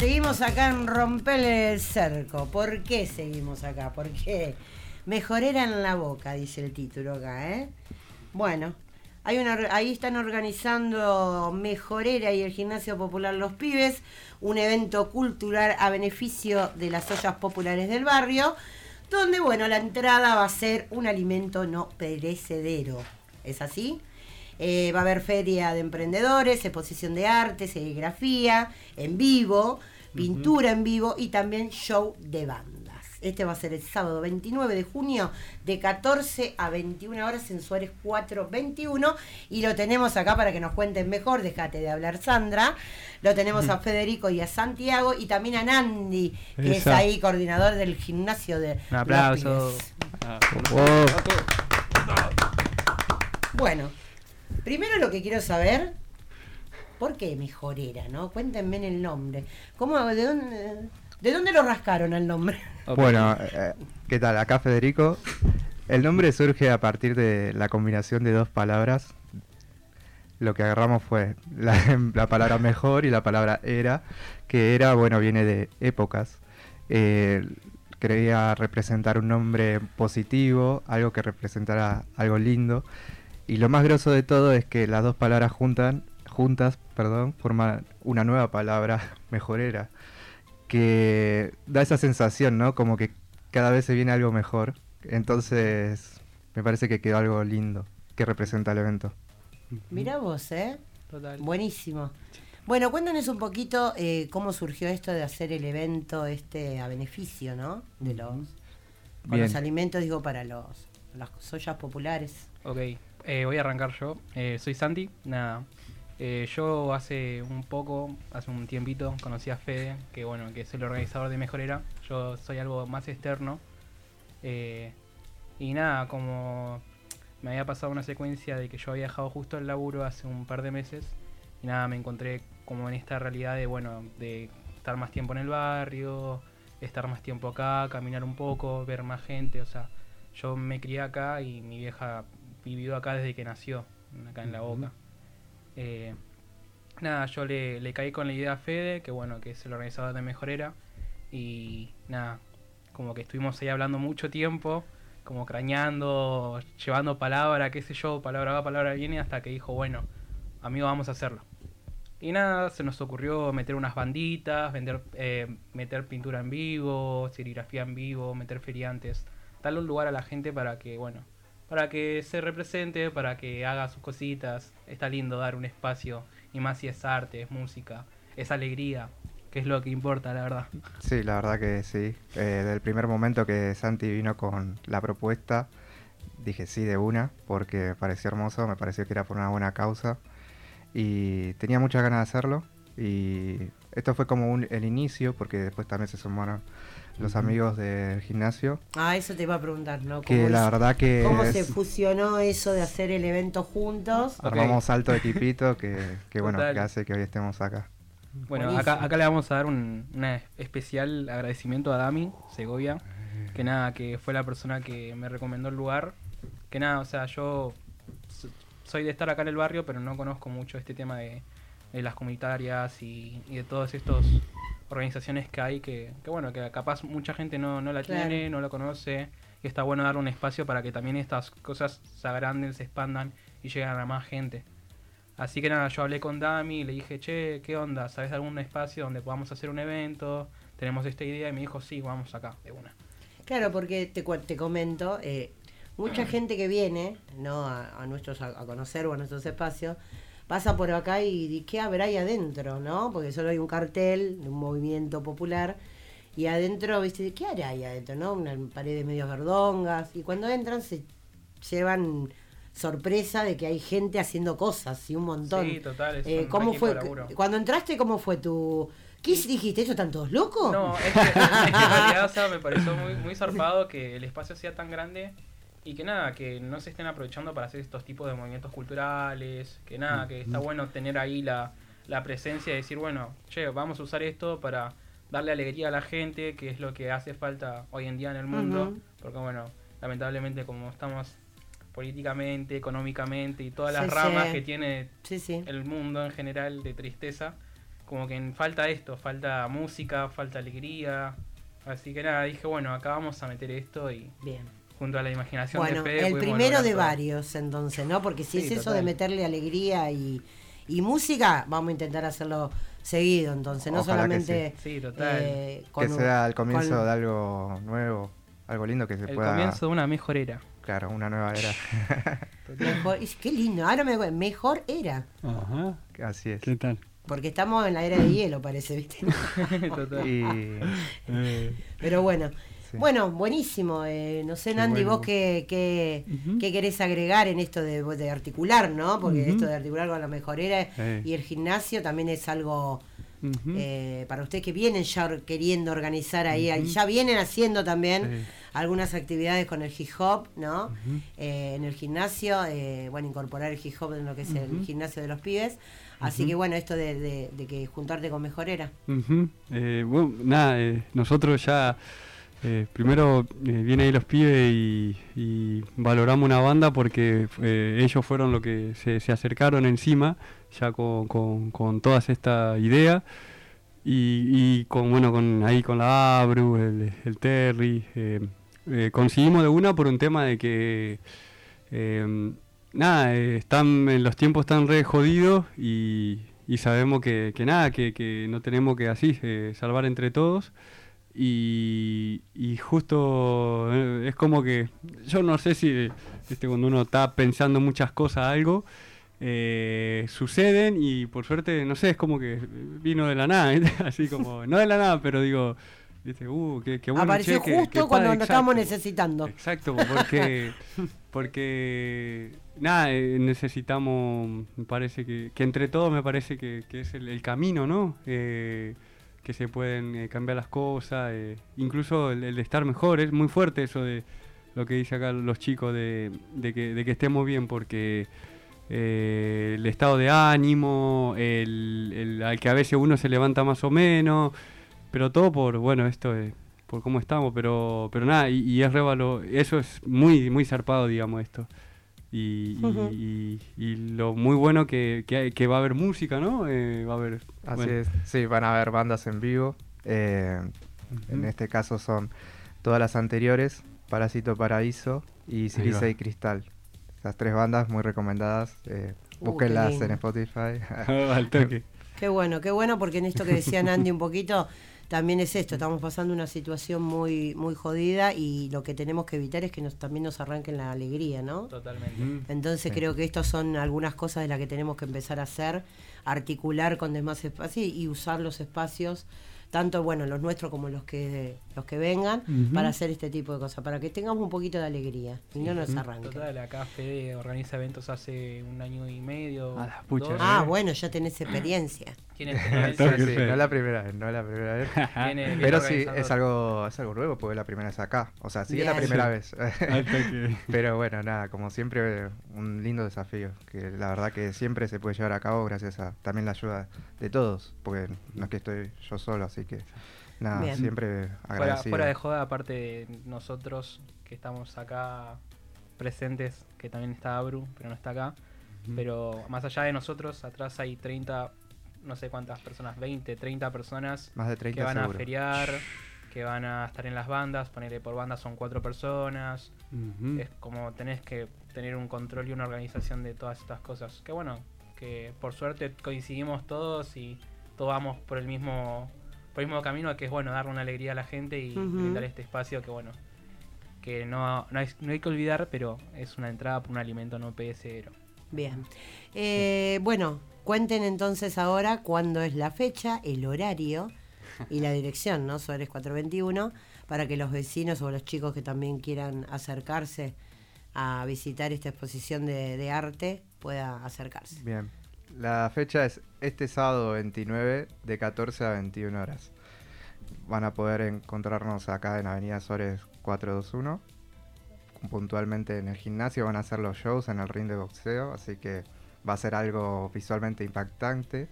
seguimos acá en Romper el Cerco. ¿Por qué seguimos acá? Porque mejorera en la boca, dice el título acá, ¿eh? Bueno, hay una, ahí están organizando Mejorera y el Gimnasio Popular Los Pibes, un evento cultural a beneficio de las ollas populares del barrio, donde, bueno, la entrada va a ser un alimento no perecedero. ¿Es así? Eh, va a haber feria de emprendedores, exposición de arte, serigrafía en vivo, pintura en vivo y también show de bandas. Este va a ser el sábado 29 de junio de 14 a 21 horas en Suárez 421 y lo tenemos acá para que nos cuenten mejor, déjate de hablar Sandra. Lo tenemos a Federico y a Santiago y también a Nandi, que es ahí coordinador del gimnasio de... Un aplauso. Bueno, Primero lo que quiero saber, ¿por qué mejorera, no? Cuéntenme en el nombre. ¿Cómo, de dónde, de dónde lo rascaron el nombre? Bueno, eh, ¿qué tal? Acá Federico. El nombre surge a partir de la combinación de dos palabras. Lo que agarramos fue la, palabra mejor y la palabra era, que era, bueno, viene de épocas. Eh, creía representar un nombre positivo, algo que representara algo lindo. Y lo más grosso de todo es que las dos palabras juntan, juntas perdón, forman una nueva palabra, mejorera, que da esa sensación, ¿no? Como que cada vez se viene algo mejor. Entonces, me parece que quedó algo lindo que representa el evento. Mira vos, ¿eh? Total. Buenísimo. Bueno, cuéntanos un poquito eh, cómo surgió esto de hacer el evento este a beneficio, ¿no? De los, los alimentos, digo, para los las ollas populares. Ok, eh, voy a arrancar yo. Eh, soy Santi. Nada. Eh, yo hace un poco, hace un tiempito, conocí a Fede, que bueno, que es el organizador de Mejorera. Yo soy algo más externo. y nada, como me había pasado una secuencia de que yo había dejado justo el laburo hace un par de meses. Y nada, me encontré como en esta realidad de, bueno, de estar más tiempo en el barrio, estar más tiempo acá, caminar un poco, ver más gente. O sea, yo me crié acá y mi vieja vivido acá desde que nació, acá en la boca. Eh, nada, yo le, caí con la idea a Fede, que bueno, que es el organizador de Mejorera, y nada, como que estuvimos ahí hablando mucho tiempo, como crañando, llevando palabra, qué sé yo, palabra va, palabra viene, hasta que dijo, bueno, amigo, vamos a hacerlo. Y nada, se nos ocurrió meter unas banditas, vender, eh, meter pintura en vivo, serigrafía en vivo, meter feriantes, darle un lugar a la gente para que, bueno, para que se represente, para que haga sus cositas. Está lindo dar un espacio, y más si es arte, es música, es alegría, que es lo que importa, la verdad. Sí, la verdad que sí. Eh, desde el primer momento que Santi vino con la propuesta, dije sí de una, porque me pareció hermoso, me pareció que era por una buena causa. Y tenía muchas ganas de hacerlo. Y esto fue como el inicio, porque después también se sumaron los amigos del gimnasio. Ah, eso te iba a preguntar, ¿no? Que la verdad que... ¿Cómo se fusionó eso de hacer el evento juntos? Armamos alto equipito que, que bueno, que hace que hoy estemos acá. Bueno, acá, acá, le vamos a dar un especial agradecimiento a Dami Segovia, que nada, que fue la persona que me recomendó el lugar. Que nada, o sea, yo soy de estar acá en el barrio, pero no conozco mucho este tema de, las comunitarias y, y de todos estos organizaciones que hay que, que bueno, que capaz mucha gente no, no la tiene, no la conoce, y está bueno dar un espacio para que también estas cosas se agranden, se expandan y lleguen a más gente. Así que nada, yo hablé con Dami y le dije, che, ¿qué onda? ¿Sabes de algún espacio donde podamos hacer un evento? Tenemos esta idea y me dijo, sí, vamos acá, de una. Claro, porque te, te comento, eh, mucha gente que viene ¿no? a, nuestros, a conocer o a nuestros espacios, pasa por acá y, ¿qué habrá ahí adentro? ¿no? Porque solo hay un cartel de un movimiento popular y adentro, ¿viste? ¿Qué hará ahí adentro? ¿no? Una pared de medios verdongas y cuando entran se llevan sorpresa de que hay gente haciendo cosas y un montón. Sí, total. Eh, ¿Cómo fue? Cuando entraste, ¿cómo fue tu...? ¿Qué dijiste? ¿Eso están todos locos? No, es que, en realidad me pareció muy, muy zarpado que el espacio sea tan grande y que nada, que no se estén aprovechando para hacer estos tipos de movimientos culturales, que nada, que está bueno tener ahí la, la presencia de decir, bueno, che, vamos a usar esto para darle alegría a la gente, que es lo que hace falta hoy en día en el mundo, porque bueno, lamentablemente como estamos políticamente, económicamente y todas las ramas que tiene el mundo en general de tristeza, como que falta esto, falta música, falta alegría. Así que nada, dije, bueno, acá vamos a meter esto y Bien. Junto a la imaginación Bueno, de el primero de todo. varios, entonces, ¿no? Porque si Sí, es eso de meterle alegría y, y música, vamos a intentar hacerlo seguido, entonces, no Ojalá que solamente Sí, total. eh, Que con un- sea el comienzo con- de algo nuevo, algo lindo que se El pueda... comienzo de una mejor era. Claro, una nueva era. mejor, qué lindo, ahora me acuerdo, mejor era, Ajá. Así es. ¿Qué tal? porque estamos en la era de hielo, parece, ¿viste? Total. Y Eh, Pero bueno. Sí. Bueno, buenísimo. eh, no sé, Qué Nandi, bueno. vos qué, qué, qué querés agregar en esto de, de articular, ¿no? Porque esto de articular con la mejorera y el gimnasio también es algo eh, para ustedes que vienen ya queriendo organizar ahí, ya vienen haciendo también algunas actividades con el hip hop, ¿no? Eh, en el gimnasio, eh, bueno, incorporar el hip hop en lo que es el gimnasio de los pibes. Así que bueno, esto de, de- de que juntarte con mejorera. Eh, bueno, nada, eh, nosotros ya eh, primero eh, vienen ahí los pibes y, valoramos una banda porque eh, ellos fueron los que se, acercaron encima ya con, con, con todas estas ideas y, con bueno ahí con la Abru, el, Terry, eh, conseguimos de una por un tema de que eh, nada, están los tiempos están re jodidos y, sabemos que, nada, que, no tenemos que así salvar entre todos. Y, y justo eh, es como que yo no sé si este, cuando uno está pensando muchas cosas algo eh, suceden y por suerte no sé es como que vino de la nada así como no de la nada pero digo uh, qué, qué bueno, Apareció che, justo que cuando lo estábamos necesitando. Exacto, porque, porque nada, eh, necesitamos, me parece que, que entre todos me parece que, que es el, el camino, ¿no? Eh, que se pueden eh, cambiar las cosas, eh, incluso el, de estar mejor, es muy fuerte eso de lo que dice acá los chicos de, que, estemos bien, porque eh, el estado de ánimo, el, al que a veces uno se levanta más o menos, pero todo por, bueno, esto es por cómo estamos, pero pero nada, y, y es revalo, eso es muy muy zarpado, digamos, esto. Y, y- Ujú. y- y lo muy bueno que, que, hay- que va a haber música, ¿no? Eh, va a haber... así bueno, es. Sí, van a haber bandas en vivo. eh, En este caso son todas las anteriores, Parásito Paraíso y Silice y Cristal. Esas tres bandas muy recomendadas. eh, Uh, búsquenlas en Spotify. Al toque. Qué bueno, qué bueno, porque en esto que decía Andy un poquito, también es esto, estamos pasando una situación muy, muy jodida y lo que tenemos que evitar es que nos, también nos arranquen la alegría, ¿no? Totalmente. Ujú. Entonces Sí. creo que estas son algunas cosas de las que tenemos que empezar a hacer, articular con demás espacios y usar los espacios, tanto bueno los nuestros como los que los que vengan, para hacer este tipo de cosas, para que tengamos un poquito de alegría y no nos arranquen. Total, acá Fede organiza eventos hace un año y medio. A la pucha, dos. Ah, bueno, ya tenés experiencia. Experiencia, Qué sí, no es la primera vez, no es la primera vez. Pero sí, es algo, es algo nuevo porque la primera es acá. O sea, sí es la primera vez. Pero bueno, nada, como siempre, un lindo desafío. Que la verdad que siempre se puede llevar a cabo gracias a también la ayuda de todos. Porque no es que estoy yo solo, así que nada, Bien. siempre Fuera, agradecido. fuera de joda, aparte de nosotros que estamos acá presentes, que también está Abru, pero no está acá. Pero más allá de nosotros, atrás hay 30, no sé cuántas personas, 20, 30 personas Más de 30 que van seguro. a feriar, que van a estar en las bandas, ponerle por banda son cuatro personas. Es como tenés que tener un control y una organización de todas estas cosas. Que bueno, que por suerte coincidimos todos y todos vamos por el mismo por el mismo camino que es bueno darle una alegría a la gente y brindar este espacio que bueno que no, no, hay, no hay que olvidar pero es una entrada por un alimento no perecedero Bien. Eh, bueno, cuenten entonces ahora cuándo es la fecha, el horario y la dirección, ¿no? Suárez 421, para que los vecinos o los chicos que también quieran acercarse a visitar esta exposición de, arte pueda acercarse. Bien. La fecha es este sábado 29 de 14 a 21 horas. Van a poder encontrarnos acá en Avenida Sores 421. Puntualmente en el gimnasio van a hacer los shows en el ring de boxeo, así que va a ser algo visualmente impactante.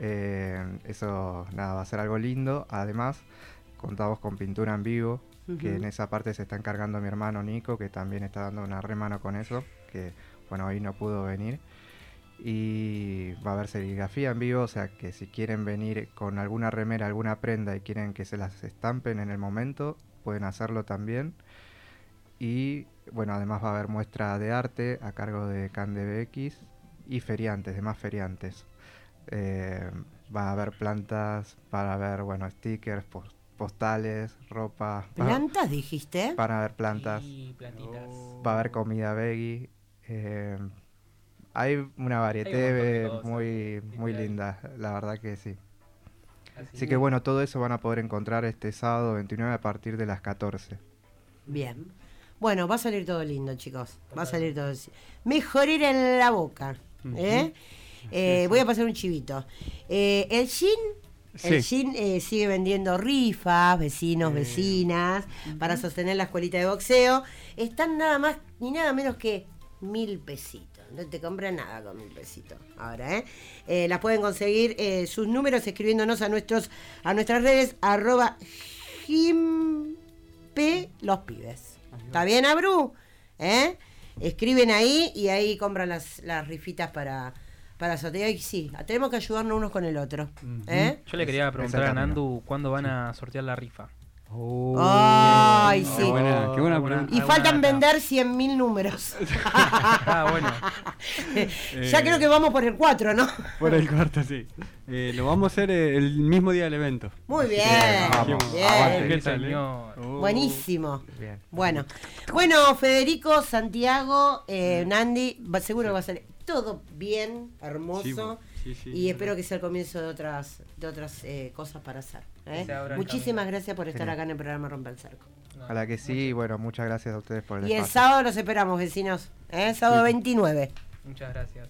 Eh, eso, nada, va a ser algo lindo. Además, contamos con pintura en vivo, que en esa parte se está encargando mi hermano Nico, que también está dando una remano con eso, que bueno, hoy no pudo venir. Y va a haber serigrafía en vivo, o sea que si quieren venir con alguna remera, alguna prenda y quieren que se las estampen en el momento, pueden hacerlo también. Y bueno, además va a haber muestra de arte a cargo de CanDBX y feriantes, demás feriantes. Eh, va a haber plantas, para ver, bueno, stickers, pos- postales, ropa. va- ¿Plantas dijiste? Van a haber plantas, Y plantitas. va a haber comida veggie. eh, hay una variedad un muy, muy linda, la verdad que sí. Así Así que bueno, todo eso van a poder encontrar este sábado 29 a partir de las 14. Bien. Bueno, va a salir todo lindo, chicos. Va a salir todo. Mejor ir en la boca. ¿eh? Eh, voy a pasar un chivito. Eh, el Gin. El Sí. Gin eh, sigue vendiendo rifas, vecinos, vecinas, para sostener la escuelita de boxeo. Están nada más ni nada menos que mil pesitos. No te compra nada con mil pesitos. Ahora, ¿eh? Eh, las pueden conseguir eh, sus números escribiéndonos a nuestros a nuestras redes arroba jimp los pibes. ¿Está bien, Abru? ¿Eh? Escriben ahí y ahí compran las, las rifitas para, para sortear. Y sí, tenemos que ayudarnos unos con el otro. ¿eh? Yo le quería preguntar a. Nandu cuándo van a sortear la rifa. Ay, sí. Qué buena, qué buena Alguna- pregunta. Y faltan data. vender 100.000 números. Ah, bueno. ya creo que vamos por el 4, ¿no? Por el cuarto, sí. Eh, lo vamos a hacer eh, el mismo día del evento. Muy bien. vamos, bien. aguante. Qué ¿Qué tal, eh? Oh. Buenísimo. Bien. Bueno, bueno, Federico, Santiago, eh, Nandi, seguro que va a salir todo bien, hermoso. Sí, sí, y sí. espero que sea el comienzo de otras, de otras eh, cosas para hacer. ¿eh? Muchísimas camino. gracias por estar acá en el programa Rompe el Cerco. Ojalá que sí, y bueno, muchas gracias a ustedes por el Y el sábado los esperamos, vecinos. ¿eh? Sábado 29. Muchas gracias.